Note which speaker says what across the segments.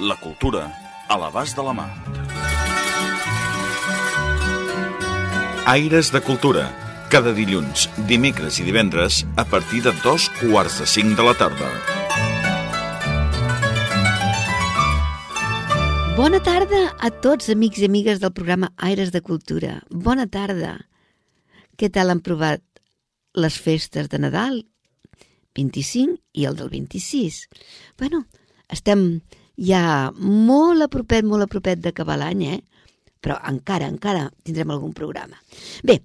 Speaker 1: La cultura a l'abast de la mà. Aires de Cultura. Cada dilluns, dimecres i divendres a partir de dos quarts de cinc de la tarda.
Speaker 2: Bona tarda a tots, amics i amigues del programa Aires de Cultura. Bona tarda. Què tal han provat les festes de Nadal 25 i el del 26? Bueno, estem ja molt a propet, molt a propet d'acabar l'any, eh? Però encara, encara tindrem algun programa. Bé,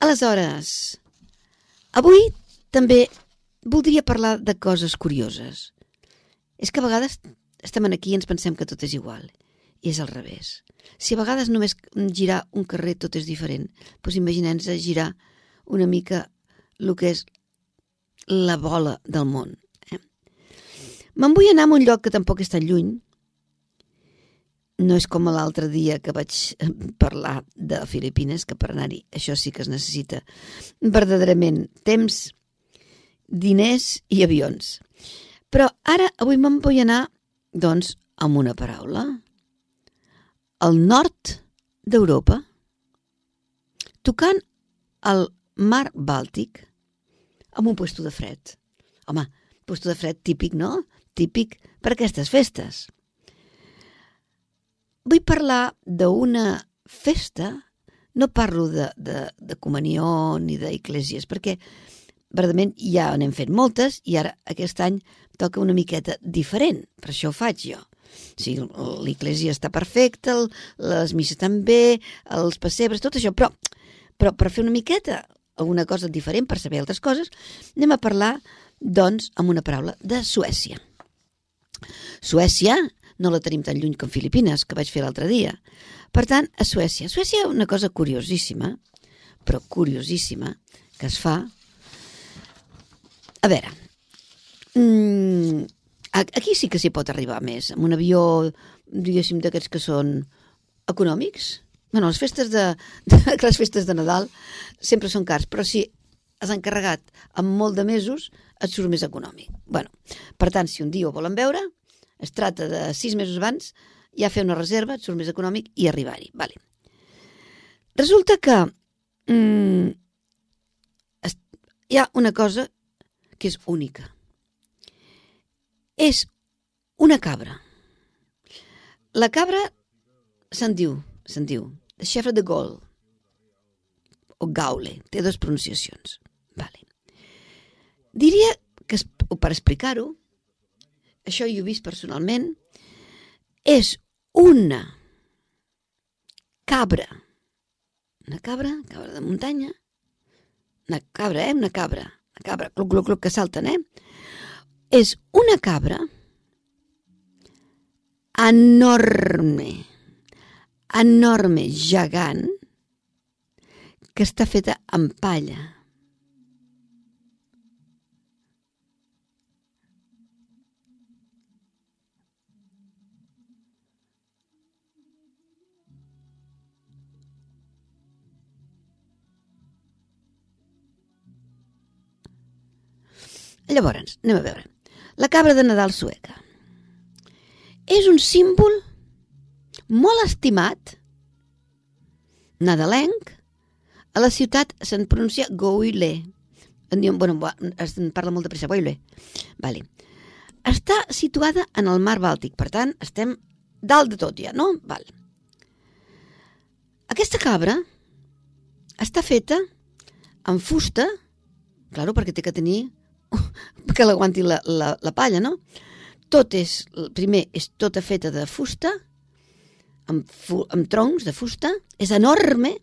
Speaker 2: aleshores, avui també voldria parlar de coses curioses. És que a vegades estem aquí i ens pensem que tot és igual. I és al revés. Si a vegades només girar un carrer tot és diferent, doncs imaginem-nos girar una mica el que és la bola del món. Eh? Me'n vull anar a un lloc que tampoc és tan lluny. No és com l'altre dia que vaig parlar de Filipines, que per anar-hi això sí que es necessita verdaderament temps, diners i avions. Però ara, avui me'n vull anar doncs, amb una paraula. El nord d'Europa, tocant el mar Bàltic, amb un puesto de fred. Home, puesto de fred típic, no? Típic per aquestes festes. Vull parlar d'una festa, no parlo de, de, de comunió ni d'eclésies, perquè verdament ja n'hem fet moltes i ara aquest any toca una miqueta diferent, per això ho faig jo. O sigui, l'Iglésia està perfecta, el, les misses també, els pessebres, tot això, però, però per fer una miqueta alguna cosa diferent, per saber altres coses, anem a parlar, doncs, amb una paraula, de Suècia. Suècia no la tenim tan lluny com Filipines, que vaig fer l'altre dia. Per tant, a Suècia. Suècia una cosa curiosíssima, però curiosíssima, que es fa a veure, mm, aquí sí que s'hi pot arribar més, amb un avió, diguéssim, d'aquests que són econòmics. Bueno, les festes de, de, les festes de Nadal sempre són cars, però si has encarregat amb molt de mesos, et surt més econòmic. Bueno, per tant, si un dia ho volen veure, es tracta de sis mesos abans, ja fer una reserva, et surt més econòmic i arribar-hi. Vale. Resulta que mm, hi ha una cosa que és única. És una cabra. La cabra se'n diu, se'n diu, de Chefre de Gaulle, o Gaule, té dues pronunciacions. Diria que, per explicar-ho, això jo he vist personalment, és una cabra, una cabra, cabra de muntanya, una cabra, eh? Una cabra, la cabra, cluc, cluc, cluc, que salten, eh? És una cabra enorme, enorme, gegant, que està feta amb palla. Llavors, anem a veure. La cabra de Nadal sueca. És un símbol molt estimat, nadalenc, a la ciutat se'n pronuncia Goile. En diuen, bueno, es parla molt de pressa, Goile. Vale. Està situada en el mar Bàltic, per tant, estem dalt de tot ja, no? Val. Aquesta cabra està feta amb fusta, claro, perquè té que tenir que l'aguanti la, la, la palla, no? Tot és, primer, és tota feta de fusta, amb, fu, amb troncs de fusta, és enorme,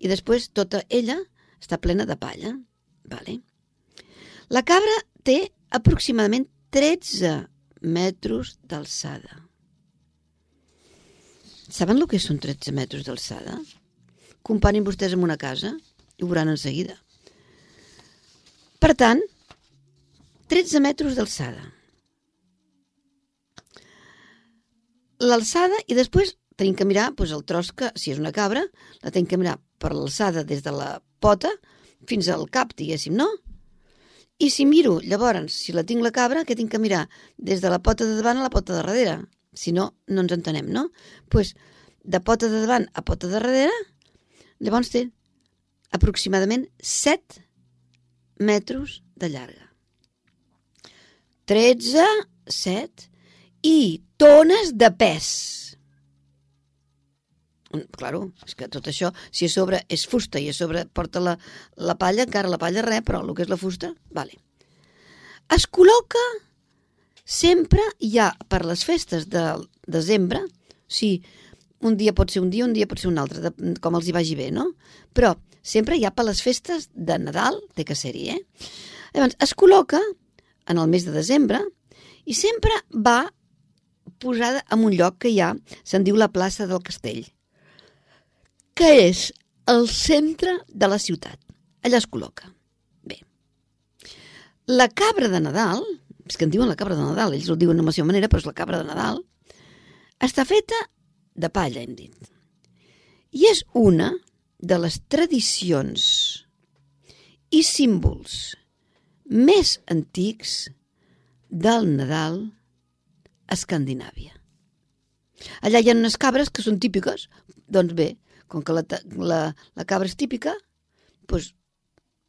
Speaker 2: i després tota ella està plena de palla. Vale. La cabra té aproximadament 13 metres d'alçada. Saben el que són 13 metres d'alçada? Comparin vostès amb una casa i ho veuran en seguida. Per tant, 13 metres d'alçada. L'alçada i després tenim que mirar doncs, el tros que, si és una cabra, la tenim que mirar per l'alçada des de la pota fins al cap, diguéssim, no? I si miro, llavors, si la tinc la cabra, què tinc que mirar? Des de la pota de davant a la pota de darrere. Si no, no ens entenem, no? Doncs pues, de pota de davant a pota de darrere, llavors té aproximadament 7 metres de llarga. 13, 7 i tones de pes. Claro, és que tot això, si a sobre és fusta i a sobre porta la, la palla, encara la palla res, però el que és la fusta, vale. Es col·loca sempre ja per les festes de desembre, sí, un dia pot ser un dia, un dia pot ser un altre, de, com els hi vagi bé, no? Però sempre ja per les festes de Nadal, té que ser-hi, eh? Llavors, es col·loca en el mes de desembre i sempre va posada en un lloc que hi ha, se'n diu la plaça del Castell, que és el centre de la ciutat. Allà es col·loca. Bé. La cabra de Nadal, és que en diuen la cabra de Nadal, ells ho diuen de la seva manera, però és la cabra de Nadal, està feta de palla, hem dit. I és una de les tradicions i símbols més antics del Nadal a Escandinàvia. Allà hi ha unes cabres que són típiques, doncs bé, com que la, la, la cabra és típica, doncs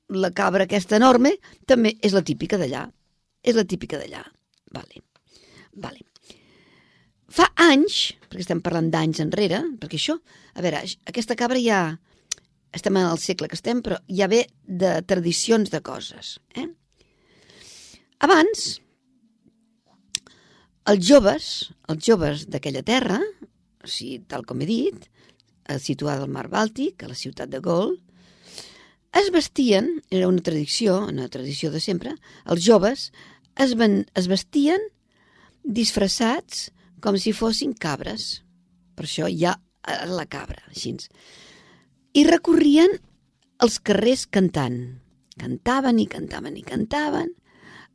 Speaker 2: la cabra aquesta enorme també és la típica d'allà. És la típica d'allà. Vale. Vale. Fa anys, perquè estem parlant d'anys enrere, perquè això, a veure, aquesta cabra ja, estem en el segle que estem, però ja ve de tradicions de coses. Eh? Abans, els joves, els joves d'aquella terra, o sigui, tal com he dit, eh, situada al mar Bàltic, a la ciutat de Gol, es vestien, era una tradició, una tradició de sempre, els joves es, ven, es vestien disfressats com si fossin cabres. Per això hi ha la cabra, així. I recorrien els carrers cantant. Cantaven i cantaven i cantaven,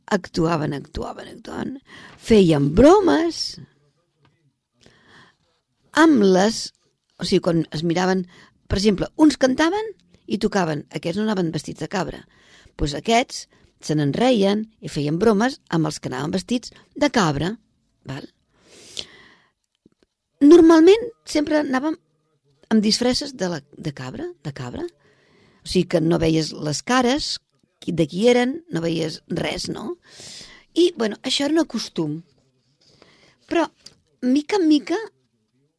Speaker 2: actuaven, actuaven, actuaven, feien bromes amb les... O sigui, quan es miraven... Per exemple, uns cantaven i tocaven. Aquests no anaven vestits de cabra. Doncs pues aquests se n'enreien i feien bromes amb els que anaven vestits de cabra. Val? Normalment sempre anàvem amb disfresses de, la, de cabra, de cabra. O sigui que no veies les cares de qui eren, no veies res, no? I, bueno, això era un costum. Però, mica en mica,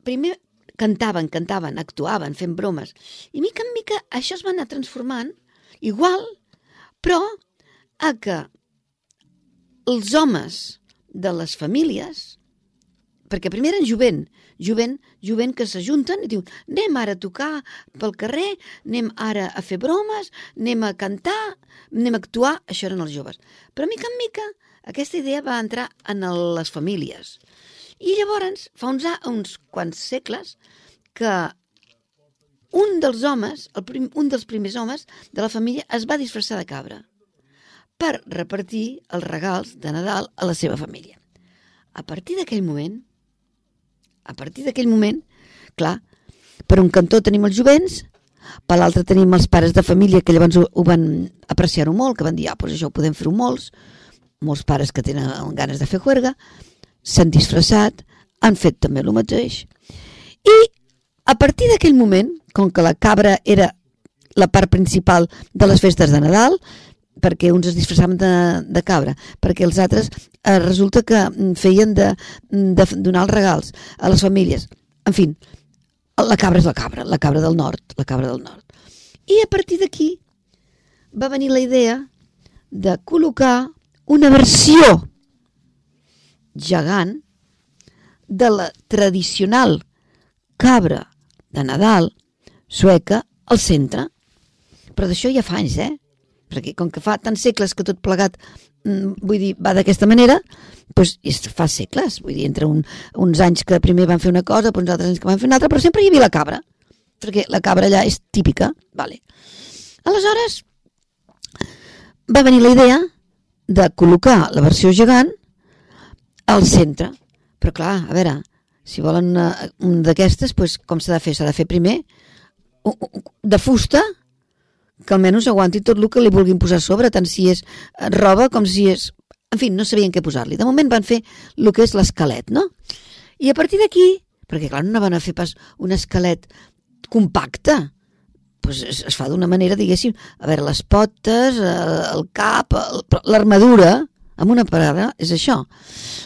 Speaker 2: primer cantaven, cantaven, actuaven, fent bromes. I mica en mica això es va anar transformant, igual, però a que els homes de les famílies perquè primer eren jovent, jovent, jovent que s'ajunten i diuen anem ara a tocar pel carrer, anem ara a fer bromes, anem a cantar, anem a actuar, això eren els joves. Però mica en mica aquesta idea va entrar en les famílies. I llavors, fa uns, uns quants segles, que un dels homes, el prim, un dels primers homes de la família es va disfressar de cabra per repartir els regals de Nadal a la seva família. A partir d'aquell moment, a partir d'aquell moment, clar, per un cantó tenim els jovents, per l'altre tenim els pares de família que llavors ho, ho van apreciar-ho molt, que van dir, ah, doncs això ho podem fer-ho molts, molts pares que tenen ganes de fer juerga, s'han disfressat, han fet també el mateix. I a partir d'aquell moment, com que la cabra era la part principal de les festes de Nadal, perquè uns es disfressaven de, de cabra, perquè els altres eh, resulta que feien de, de donar els regals a les famílies. En fi, la cabra és la cabra, la cabra del nord, la cabra del nord. I a partir d'aquí va venir la idea de col·locar una versió gegant de la tradicional cabra de Nadal sueca al centre. Però d'això ja fa anys, eh? Perquè com que fa tants segles que tot plegat, mm, vull dir, va d'aquesta manera, doncs és, fa segles, vull dir, entre un, uns anys que primer van fer una cosa, però uns altres anys que van fer una altra, però sempre hi havia la cabra, perquè la cabra allà és típica, vale. Aleshores, va venir la idea de col·locar la versió gegant al centre, però clar, a veure, si volen una, una d'aquestes, doncs com s'ha de fer? S'ha de fer primer de fusta, que almenys aguanti tot el que li vulguin posar sobre, tant si és roba com si és... En fi, no sabien què posar-li. De moment van fer el que és l'esquelet, no? I a partir d'aquí, perquè clar, no van a fer pas un esquelet compacte, pues es, es fa d'una manera, diguéssim, a veure, les potes, el, el cap, l'armadura, amb una parada, és això.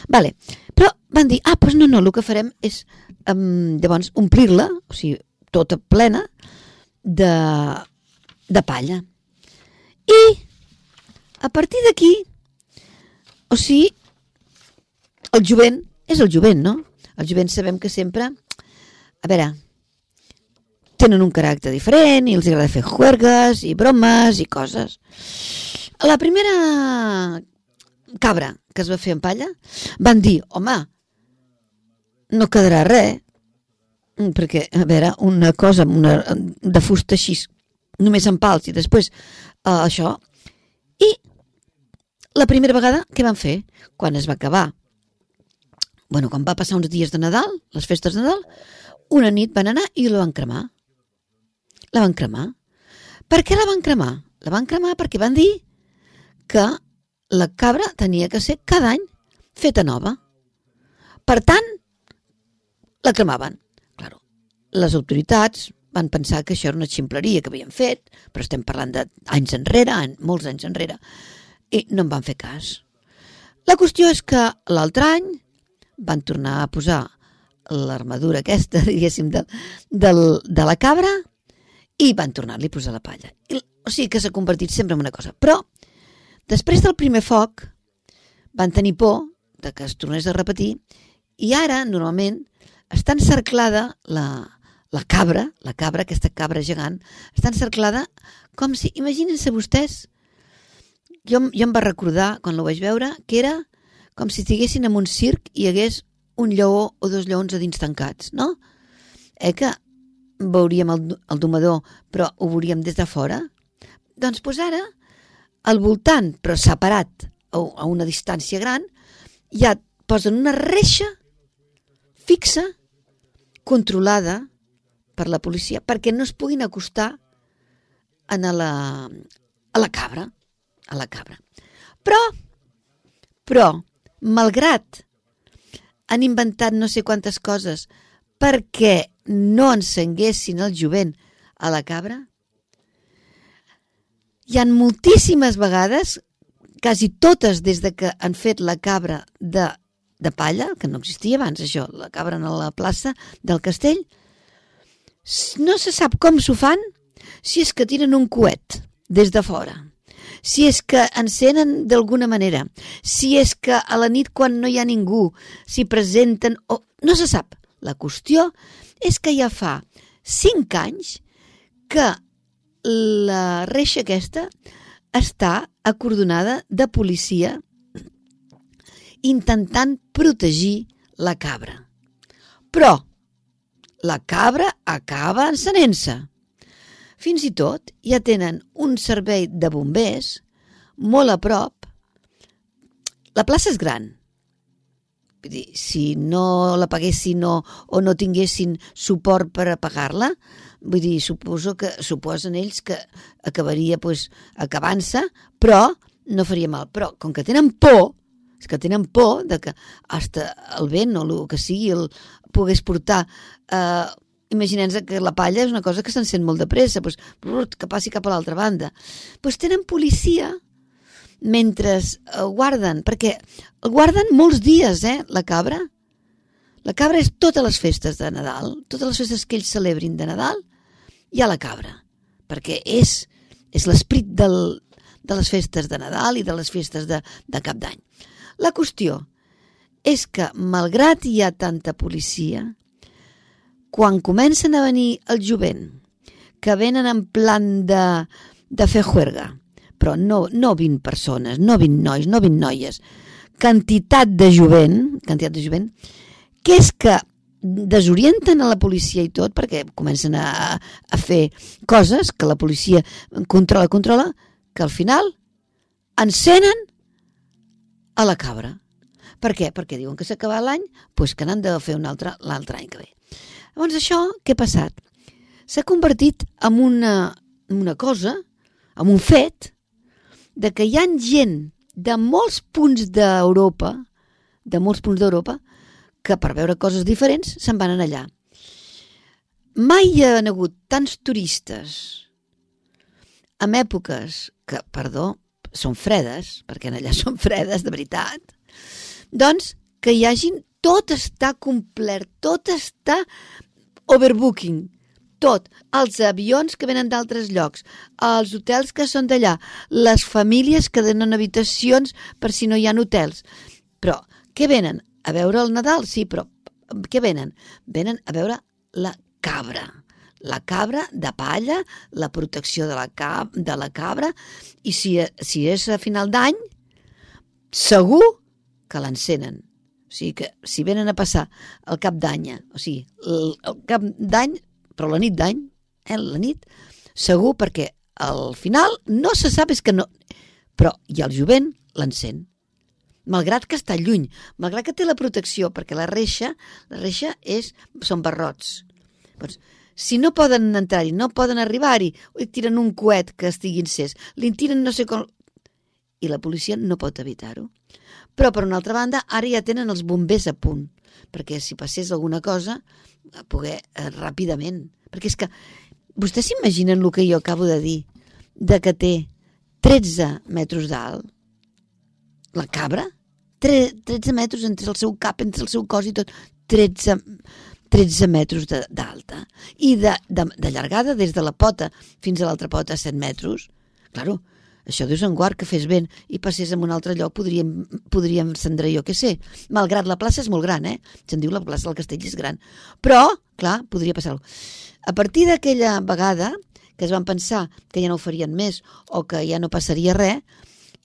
Speaker 2: Vale. Però van dir, ah, doncs no, no, el que farem és um, llavors omplir-la, o sigui, tota plena de, de palla. I a partir d'aquí, o sigui, el jovent és el jovent, no? El jovent sabem que sempre, a veure, tenen un caràcter diferent i els agrada fer juergues i bromes i coses. La primera cabra que es va fer en palla, van dir, home, no quedarà res, perquè, a veure, una cosa una, de fusta així, només en pals i després uh, això. I la primera vegada, què van fer? Quan es va acabar, bueno, quan va passar uns dies de Nadal, les festes de Nadal, una nit van anar i la van cremar. La van cremar. Per què la van cremar? La van cremar perquè van dir que la cabra tenia que ser cada any feta nova. Per tant, la cremaven. Claro, les autoritats van pensar que això era una ximpleria que havien fet, però estem parlant d'anys enrere, any, molts anys enrere, i no en van fer cas. La qüestió és que l'altre any van tornar a posar l'armadura aquesta, diguéssim, de, de, de la cabra i van tornar-li a posar la palla. I, o sigui que s'ha convertit sempre en una cosa. Però Després del primer foc van tenir por de que es tornés a repetir i ara, normalment, està encerclada la, la cabra, la cabra, aquesta cabra gegant, està encerclada com si, imaginin-se vostès, jo, jo em va recordar, quan ho vaig veure, que era com si estiguessin en un circ i hi hagués un lleó o dos lleons a dins tancats, no? Eh que veuríem el, el domador, però ho veuríem des de fora? Doncs pues ara al voltant, però separat a una distància gran, ja posen una reixa fixa, controlada per la policia, perquè no es puguin acostar a la, a la cabra, a la cabra. Però, però, malgrat han inventat no sé quantes coses perquè no encenguessin el jovent a la cabra, hi han moltíssimes vegades, quasi totes des de que han fet la cabra de, de palla, que no existia abans això, la cabra a la plaça del castell, no se sap com s'ho fan si és que tiren un coet des de fora, si és que encenen d'alguna manera, si és que a la nit quan no hi ha ningú s'hi presenten o... no se sap. La qüestió és que ja fa cinc anys que la reixa aquesta està acordonada de policia intentant protegir la cabra. Però la cabra acaba encenent-se. Fins i tot ja tenen un servei de bombers molt a prop. La plaça és gran. Si no la paguessin o, o no tinguessin suport per apagar-la, Vull dir, suposo que suposen ells que acabaria pues, acabant-se, però no faria mal. Però com que tenen por, és que tenen por de que hasta el vent o el que sigui el pogués portar eh, imaginem que la palla és una cosa que s'encén molt de pressa, doncs, que passi cap a l'altra banda. Doncs tenen policia mentre el guarden, perquè el guarden molts dies, eh, la cabra. La cabra és totes les festes de Nadal, totes les festes que ells celebrin de Nadal, hi ha la cabra, perquè és, és l'esperit de les festes de Nadal i de les festes de, de Cap d'Any. La qüestió és que, malgrat hi ha tanta policia, quan comencen a venir el jovent, que venen en plan de, de fer juerga, però no, no 20 persones, no 20 nois, no 20 noies, quantitat de jovent, quantitat de jovent, que és que desorienten a la policia i tot perquè comencen a, a fer coses que la policia controla, controla, que al final encenen a la cabra. Per què? Perquè diuen que s'ha acabat l'any, doncs que n'han de fer un altre l'altre any que ve. Llavors això, què ha passat? S'ha convertit en una, una cosa, en un fet, de que hi ha gent de molts punts d'Europa, de molts punts d'Europa, que per veure coses diferents se'n van allà. Mai hi ha hagut tants turistes en èpoques que, perdó, són fredes, perquè en allà són fredes, de veritat, doncs que hi hagin, tot està complet, tot està overbooking, tot, els avions que venen d'altres llocs, els hotels que són d'allà, les famílies que donen habitacions per si no hi ha hotels. Però què venen? A veure el Nadal? Sí, però què venen? Venen a veure la cabra. La cabra de palla, la protecció de la, cap, de la cabra, i si, si és a final d'any, segur que l'encenen. O sigui que si venen a passar el cap d'any, o sigui, el, el cap d'any, però la nit d'any, eh, la nit, segur perquè al final no se sap és que no... Però i el jovent l'encén malgrat que està lluny, malgrat que té la protecció, perquè la reixa, la reixa és, són barrots. Doncs, si no poden entrar-hi, no poden arribar-hi, tiren un coet que estigui encès, li tiren no sé com... I la policia no pot evitar-ho. Però, per una altra banda, ara ja tenen els bombers a punt, perquè si passés alguna cosa, poder eh, ràpidament. Perquè és que vostès s'imaginen el que jo acabo de dir, de que té 13 metres d'alt, la cabra, 13 metres entre el seu cap, entre el seu cos i tot, 13, 13 metres d'alta. I de, de, de llargada, des de la pota fins a l'altra pota, 7 metres. Claro, això Déu se'n guard que fes vent i passés en un altre lloc, podríem, podríem encendre jo què sé. Malgrat la plaça és molt gran, eh? Se'n diu la plaça del Castell és gran. Però, clar, podria passar -ho. A partir d'aquella vegada que es van pensar que ja no ho farien més o que ja no passaria res,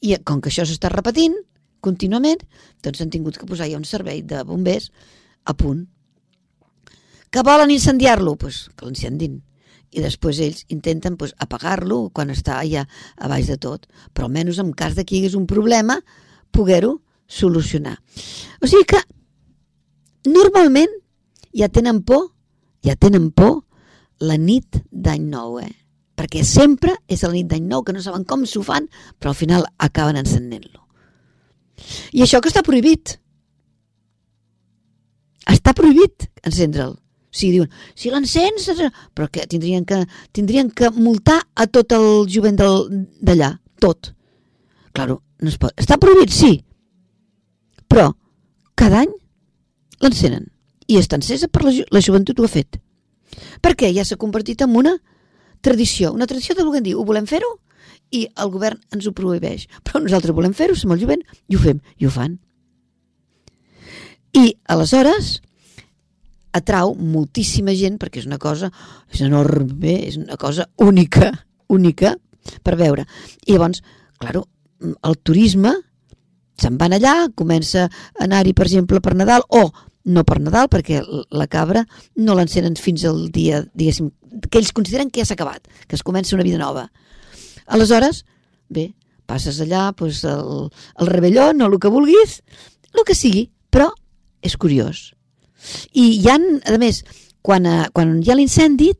Speaker 2: i com que això s'està repetint, contínuament, doncs han tingut que posar ja un servei de bombers a punt. Que volen incendiar-lo? Pues que l'incendin. I després ells intenten pues, apagar-lo quan està allà a baix de tot. Però almenys en cas de que hi hagués un problema, poder-ho solucionar. O sigui que normalment ja tenen por, ja tenen por la nit d'any nou, eh? Perquè sempre és la nit d'any nou, que no saben com s'ho fan, però al final acaben encendent-lo. I això que està prohibit. Està prohibit encendre'l. Sigui, diuen, si l'encens... Però que tindrien que, tindrien que multar a tot el jovent d'allà. Tot. Claro, no es pot. Està prohibit, sí. Però cada any l'encenen. I està encesa per la, la joventut ho ha fet. Perquè ja s'ha convertit en una tradició. Una tradició de voler dir, ho volem fer-ho? i el govern ens ho prohibeix. Però nosaltres volem fer-ho, som el jovent, i ho fem, i ho fan. I aleshores atrau moltíssima gent perquè és una cosa, és enorme, és una cosa única, única per veure. I llavors, claro, el turisme se'n van allà, comença a anar-hi, per exemple, per Nadal, o no per Nadal, perquè la cabra no l'encenen fins al dia, diguéssim, que ells consideren que ja s'ha acabat, que es comença una vida nova. Aleshores, bé, passes allà doncs, el, el rebelló, no el que vulguis, el que sigui, però és curiós. I hi ha, a més, quan, eh, quan hi ha l'incendi,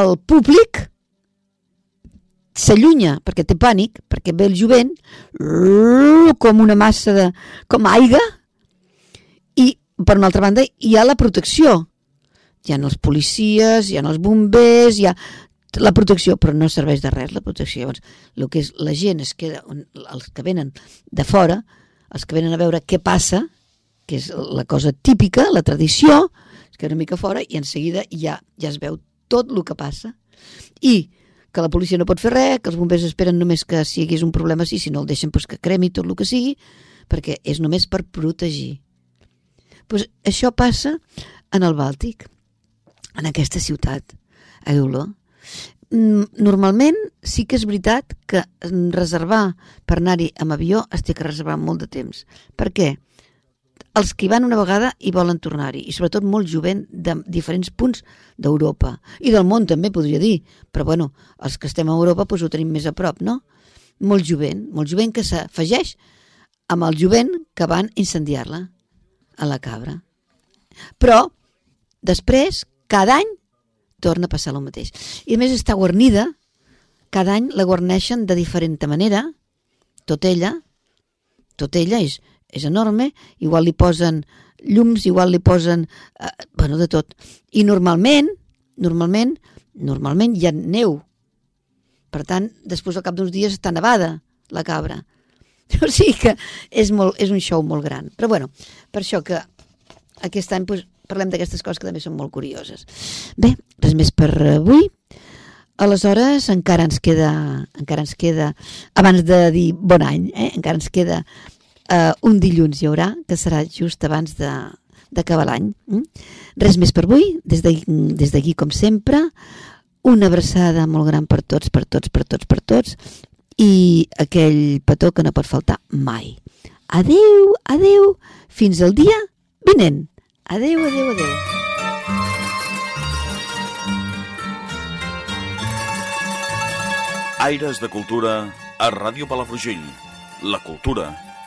Speaker 2: el públic s'allunya perquè té pànic, perquè ve el jovent com una massa de... com aigua i per una altra banda hi ha la protecció hi ha els policies, hi ha els bombers, hi ha la protecció, però no serveix de res la protecció. Llavors, el que és la gent es queda, els que venen de fora, els que venen a veure què passa, que és la cosa típica, la tradició, es queda una mica fora i en seguida ja, ja es veu tot el que passa. I que la policia no pot fer res, que els bombers esperen només que si hi hagués un problema sí, si no el deixen doncs que cremi tot el que sigui, perquè és només per protegir. Pues això passa en el Bàltic, en aquesta ciutat, a Euló mm, normalment sí que és veritat que reservar per anar-hi amb avió es té que reservar molt de temps. Per què? Els que hi van una vegada i volen tornar-hi, i sobretot molt jovent de diferents punts d'Europa. I del món també, podria dir. Però bueno, els que estem a Europa doncs ho tenim més a prop, no? Molt jovent, molt jovent que s'afegeix amb el jovent que van incendiar-la a la cabra. Però, després, cada any torna a passar el mateix. I a més està guarnida, cada any la guarneixen de diferent manera, tot ella, tot ella és, és enorme, igual li posen llums, igual li posen, eh, bueno, de tot. I normalment, normalment, normalment hi ha neu. Per tant, després al cap d'uns dies està nevada, la cabra. O sigui que és, molt, és un show molt gran. Però bueno, per això que aquest any pues, parlem d'aquestes coses que també són molt curioses. Bé, res més per avui. Aleshores, encara ens queda, encara ens queda, abans de dir bon any, eh, encara ens queda uh, un dilluns hi haurà, que serà just abans de d'acabar l'any. Mm? Res més per avui, des d'aquí com sempre, una abraçada molt gran per tots, per tots, per tots, per tots, i aquell petó que no pot faltar mai. Adeu, adeu, fins al dia vinent. Adeu, adeu, adeu.
Speaker 1: Aires de Cultura a Ràdio Palafrugell. La cultura